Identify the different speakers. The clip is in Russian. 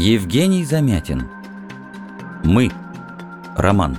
Speaker 1: Евгений Замятин. Мы. Роман.